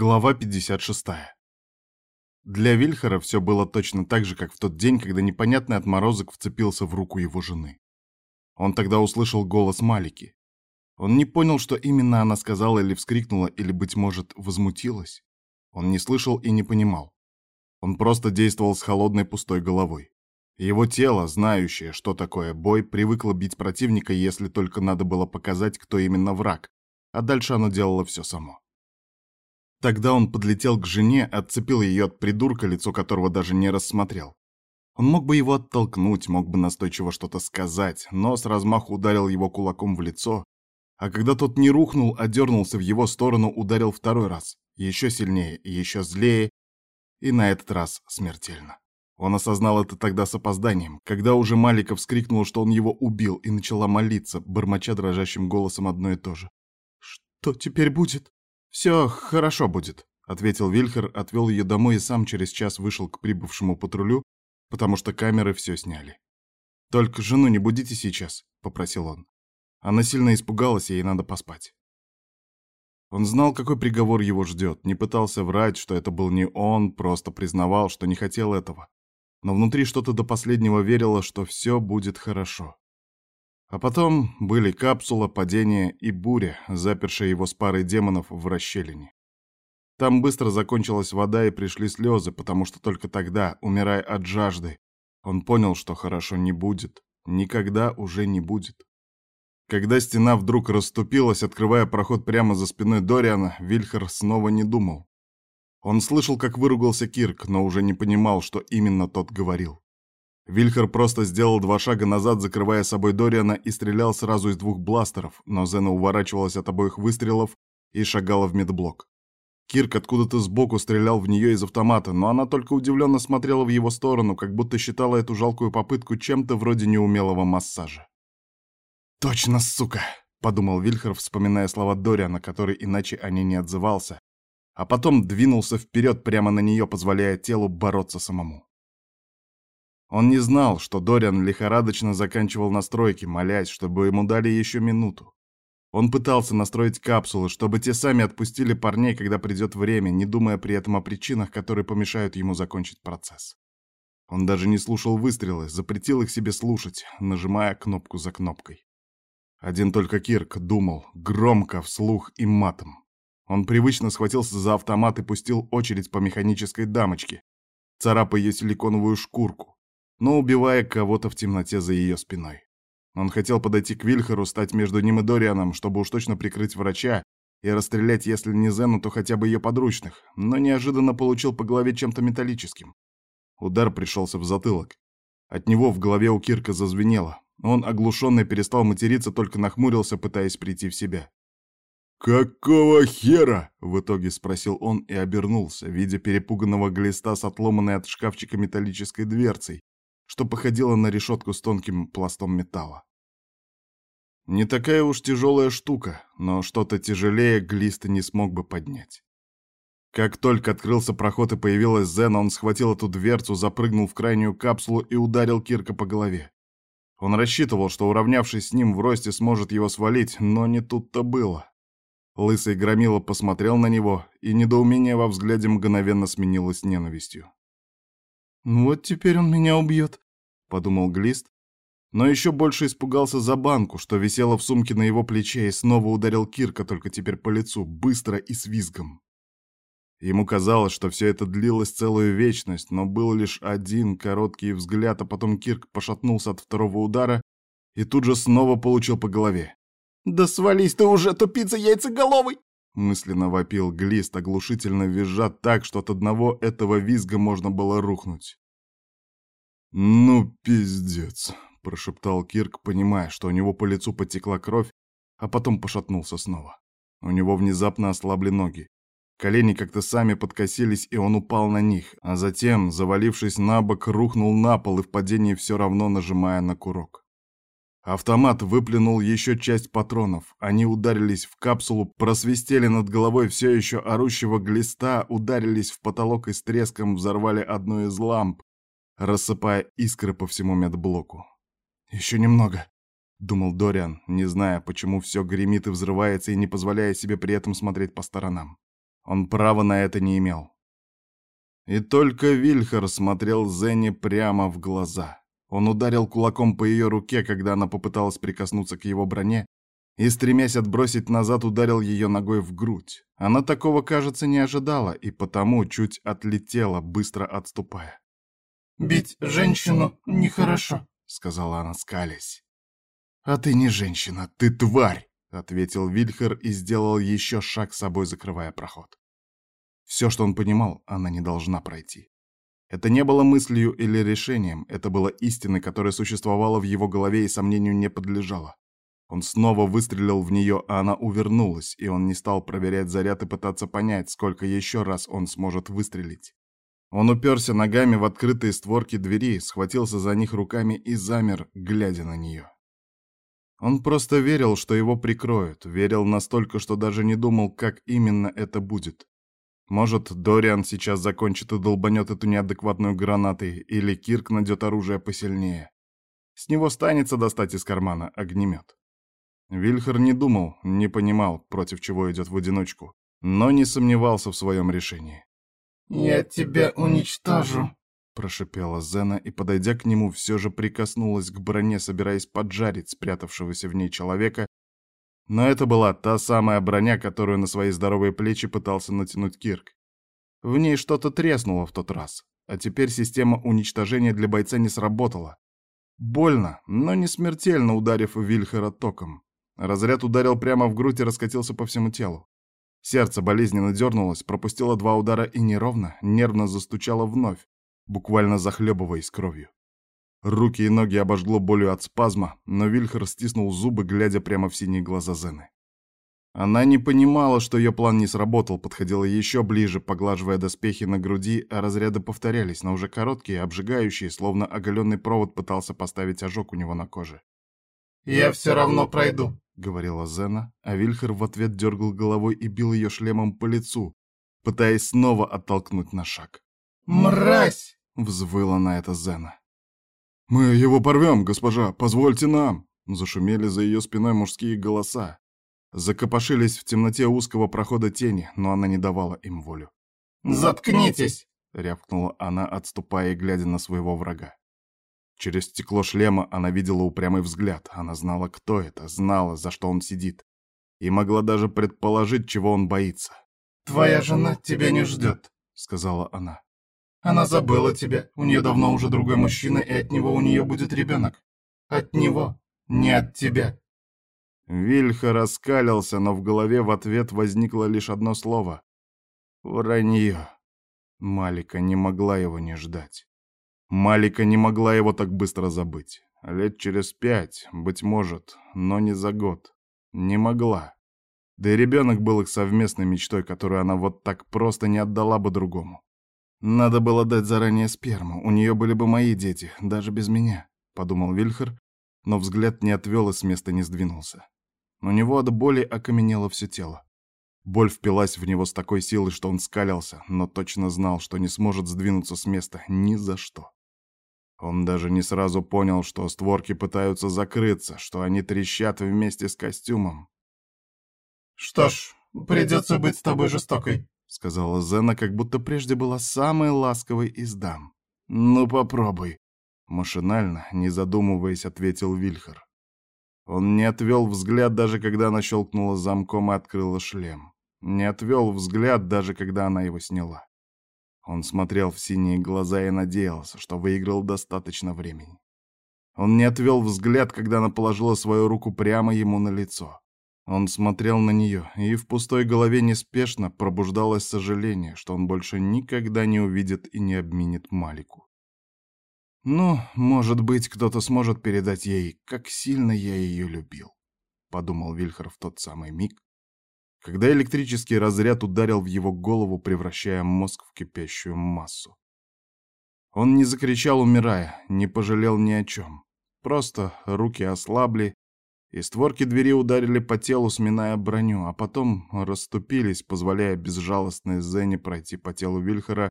Глава 56. Для Вильхара все было точно так же, как в тот день, когда непонятный отморозок вцепился в руку его жены. Он тогда услышал голос Малики. Он не понял, что именно она сказала или вскрикнула, или, быть может, возмутилась. Он не слышал и не понимал. Он просто действовал с холодной пустой головой. Его тело, знающее, что такое бой, привыкло бить противника, если только надо было показать, кто именно враг, а дальше оно делало все само. Тогда он подлетел к жене, отцепил ее от придурка, лицо которого даже не рассмотрел. Он мог бы его оттолкнуть, мог бы настойчиво что-то сказать, но с размаху ударил его кулаком в лицо, а когда тот не рухнул, а дернулся в его сторону, ударил второй раз, еще сильнее, еще злее, и на этот раз смертельно. Он осознал это тогда с опозданием, когда уже Малика вскрикнула, что он его убил, и начала молиться, бормоча дрожащим голосом одно и то же. «Что теперь будет?» «Все хорошо будет», — ответил Вильхер, отвел ее домой и сам через час вышел к прибывшему патрулю, потому что камеры все сняли. «Только жену не будите сейчас», — попросил он. Она сильно испугалась, ей надо поспать. Он знал, какой приговор его ждет, не пытался врать, что это был не он, просто признавал, что не хотел этого. Но внутри что-то до последнего верило, что все будет хорошо. А потом были капсула, падение и буря, запершая его с парой демонов в расщелине. Там быстро закончилась вода и пришли слезы, потому что только тогда, умирая от жажды, он понял, что хорошо не будет, никогда уже не будет. Когда стена вдруг расступилась, открывая проход прямо за спиной Дориана, Вильхер снова не думал. Он слышал, как выругался Кирк, но уже не понимал, что именно тот говорил. Вильхер просто сделал два шага назад, закрывая собой Дориана, и стрелял сразу из двух бластеров, но Зена уворачивалась от обоих выстрелов и шагала в медблок. Кирк откуда-то сбоку стрелял в нее из автомата, но она только удивленно смотрела в его сторону, как будто считала эту жалкую попытку чем-то вроде неумелого массажа. «Точно, сука!» — подумал Вильхер, вспоминая слова Дориана, который иначе о ней не отзывался, а потом двинулся вперед прямо на нее, позволяя телу бороться самому. Он не знал, что Дориан лихорадочно заканчивал настройки, молясь, чтобы ему дали еще минуту. Он пытался настроить капсулы, чтобы те сами отпустили парней, когда придет время, не думая при этом о причинах, которые помешают ему закончить процесс. Он даже не слушал выстрелы, запретил их себе слушать, нажимая кнопку за кнопкой. Один только Кирк думал, громко, вслух и матом. Он привычно схватился за автомат и пустил очередь по механической дамочке, царапая ее силиконовую шкурку но убивая кого-то в темноте за ее спиной. Он хотел подойти к Вильхару, стать между ним и Дорианом, чтобы уж точно прикрыть врача и расстрелять, если не Зену, то хотя бы ее подручных, но неожиданно получил по голове чем-то металлическим. Удар пришелся в затылок. От него в голове у Кирка зазвенело. Он, оглушенный, перестал материться, только нахмурился, пытаясь прийти в себя. «Какого хера?» — в итоге спросил он и обернулся, видя перепуганного глиста с отломанной от шкафчика металлической дверцей, что походило на решетку с тонким пластом металла. Не такая уж тяжелая штука, но что-то тяжелее Глиста не смог бы поднять. Как только открылся проход и появилась Зена, он схватил эту дверцу, запрыгнул в крайнюю капсулу и ударил Кирка по голове. Он рассчитывал, что, уравнявшись с ним в росте, сможет его свалить, но не тут-то было. Лысый громила посмотрел на него, и недоумение во взгляде мгновенно сменилось ненавистью. «Ну «Вот теперь он меня убьет», — подумал Глист, но еще больше испугался за банку, что висела в сумке на его плече, и снова ударил Кирка, только теперь по лицу, быстро и с визгом. Ему казалось, что все это длилось целую вечность, но был лишь один короткий взгляд, а потом Кирк пошатнулся от второго удара и тут же снова получил по голове. «Да свались ты уже, тупица яйцеголовый!» Мысленно вопил Глист, оглушительно визжа так, что от одного этого визга можно было рухнуть. «Ну, пиздец», — прошептал Кирк, понимая, что у него по лицу потекла кровь, а потом пошатнулся снова. У него внезапно ослабли ноги. Колени как-то сами подкосились, и он упал на них, а затем, завалившись на бок, рухнул на пол и в падении все равно нажимая на курок. Автомат выплюнул еще часть патронов. Они ударились в капсулу, просвистели над головой все еще орущего глиста, ударились в потолок и с треском взорвали одну из ламп, рассыпая искры по всему медблоку. «Еще немного», — думал Дориан, не зная, почему все гремит и взрывается, и не позволяя себе при этом смотреть по сторонам. Он права на это не имел. И только Вильхер смотрел Зене прямо в глаза. Он ударил кулаком по ее руке, когда она попыталась прикоснуться к его броне, и, стремясь отбросить назад, ударил ее ногой в грудь. Она такого, кажется, не ожидала, и потому чуть отлетела, быстро отступая. «Бить женщину нехорошо», — сказала она, скалясь. «А ты не женщина, ты тварь!» — ответил Вильхер и сделал еще шаг с собой, закрывая проход. Все, что он понимал, она не должна пройти. Это не было мыслью или решением, это было истиной, которая существовала в его голове и сомнению не подлежала. Он снова выстрелил в нее, а она увернулась, и он не стал проверять заряд и пытаться понять, сколько еще раз он сможет выстрелить. Он уперся ногами в открытые створки двери, схватился за них руками и замер, глядя на нее. Он просто верил, что его прикроют, верил настолько, что даже не думал, как именно это будет. Может, Дориан сейчас закончит и долбанет эту неадекватную гранатой, или Кирк найдет оружие посильнее. С него станется достать из кармана огнемет. Вильхер не думал, не понимал, против чего идет в одиночку, но не сомневался в своем решении. «Я тебя уничтожу», — прошипела Зена и, подойдя к нему, все же прикоснулась к броне, собираясь поджарить спрятавшегося в ней человека, но это была та самая броня, которую на свои здоровые плечи пытался натянуть Кирк. В ней что-то треснуло в тот раз, а теперь система уничтожения для бойца не сработала. Больно, но не смертельно ударив Вильхера током. Разряд ударил прямо в грудь и раскатился по всему телу. Сердце болезненно дернулось, пропустило два удара и неровно, нервно застучало вновь, буквально захлебываясь кровью. Руки и ноги обожгло болью от спазма, но Вильхер стиснул зубы, глядя прямо в синие глаза Зены. Она не понимала, что ее план не сработал, подходила еще ближе, поглаживая доспехи на груди, а разряды повторялись, но уже короткие, обжигающие, словно оголенный провод пытался поставить ожог у него на коже. «Я все равно пройду», — говорила Зена, а Вильхер в ответ дергал головой и бил ее шлемом по лицу, пытаясь снова оттолкнуть на шаг. «Мразь!» — взвыла на это Зена. «Мы его порвем, госпожа, позвольте нам!» Зашумели за ее спиной мужские голоса. Закопошились в темноте узкого прохода тени, но она не давала им волю. «Заткнитесь!» — рявкнула она, отступая и глядя на своего врага. Через стекло шлема она видела упрямый взгляд. Она знала, кто это, знала, за что он сидит. И могла даже предположить, чего он боится. «Твоя жена тебя не ждет», — сказала она. Она забыла тебя, у нее давно уже другой мужчина, и от него у нее будет ребенок. От него, не от тебя. Вильха раскалился, но в голове в ответ возникло лишь одно слово. Вранье. Малика не могла его не ждать. Малика не могла его так быстро забыть. Лет через пять, быть может, но не за год. Не могла. Да и ребенок был их совместной мечтой, которую она вот так просто не отдала бы другому. «Надо было дать заранее сперму, у нее были бы мои дети, даже без меня», — подумал Вильхер, но взгляд не отвел и с места не сдвинулся. У него от боли окаменело все тело. Боль впилась в него с такой силой, что он скалился, но точно знал, что не сможет сдвинуться с места ни за что. Он даже не сразу понял, что створки пытаются закрыться, что они трещат вместе с костюмом. «Что ж, придется быть с тобой жестокой», — сказала Зена, как будто прежде была самой ласковой из дам. «Ну, попробуй», — машинально, не задумываясь, ответил Вильхар. Он не отвел взгляд, даже когда она щелкнула замком и открыла шлем. Не отвел взгляд, даже когда она его сняла. Он смотрел в синие глаза и надеялся, что выиграл достаточно времени. Он не отвел взгляд, когда она положила свою руку прямо ему на лицо. Он смотрел на нее, и в пустой голове неспешно пробуждалось сожаление, что он больше никогда не увидит и не обменит Малику. «Ну, может быть, кто-то сможет передать ей, как сильно я ее любил», — подумал Вильхар в тот самый миг, когда электрический разряд ударил в его голову, превращая мозг в кипящую массу. Он не закричал, умирая, не пожалел ни о чем. Просто руки ослабли, и створки двери ударили по телу, сминая броню, а потом расступились, позволяя безжалостной Зене пройти по телу Вильхера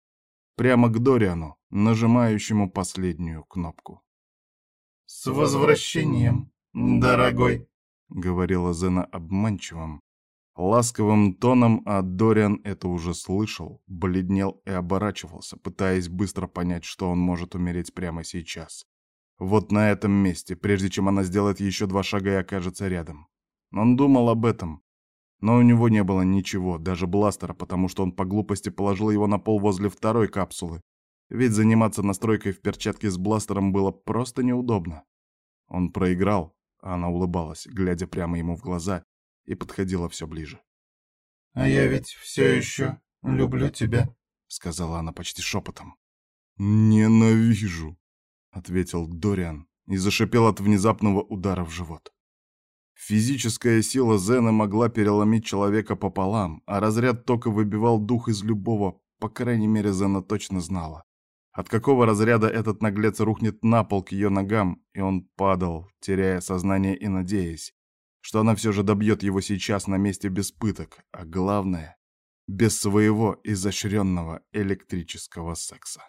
прямо к Дориану, нажимающему последнюю кнопку. «С возвращением, дорогой!» — говорила Зена обманчивым, Ласковым тоном, а Дориан это уже слышал, бледнел и оборачивался, пытаясь быстро понять, что он может умереть прямо сейчас. Вот на этом месте, прежде чем она сделает еще два шага и окажется рядом. Он думал об этом, но у него не было ничего, даже бластера, потому что он по глупости положил его на пол возле второй капсулы, ведь заниматься настройкой в перчатке с бластером было просто неудобно. Он проиграл, а она улыбалась, глядя прямо ему в глаза, и подходила все ближе. «А я ведь все еще люблю тебя», — сказала она почти шепотом. «Ненавижу», — ответил Дориан и зашипел от внезапного удара в живот. Физическая сила Зена могла переломить человека пополам, а разряд тока выбивал дух из любого, по крайней мере, Зена точно знала. От какого разряда этот наглец рухнет на пол к ее ногам, и он падал, теряя сознание и надеясь, что она все же добьет его сейчас на месте без пыток, а главное, без своего изощренного электрического секса.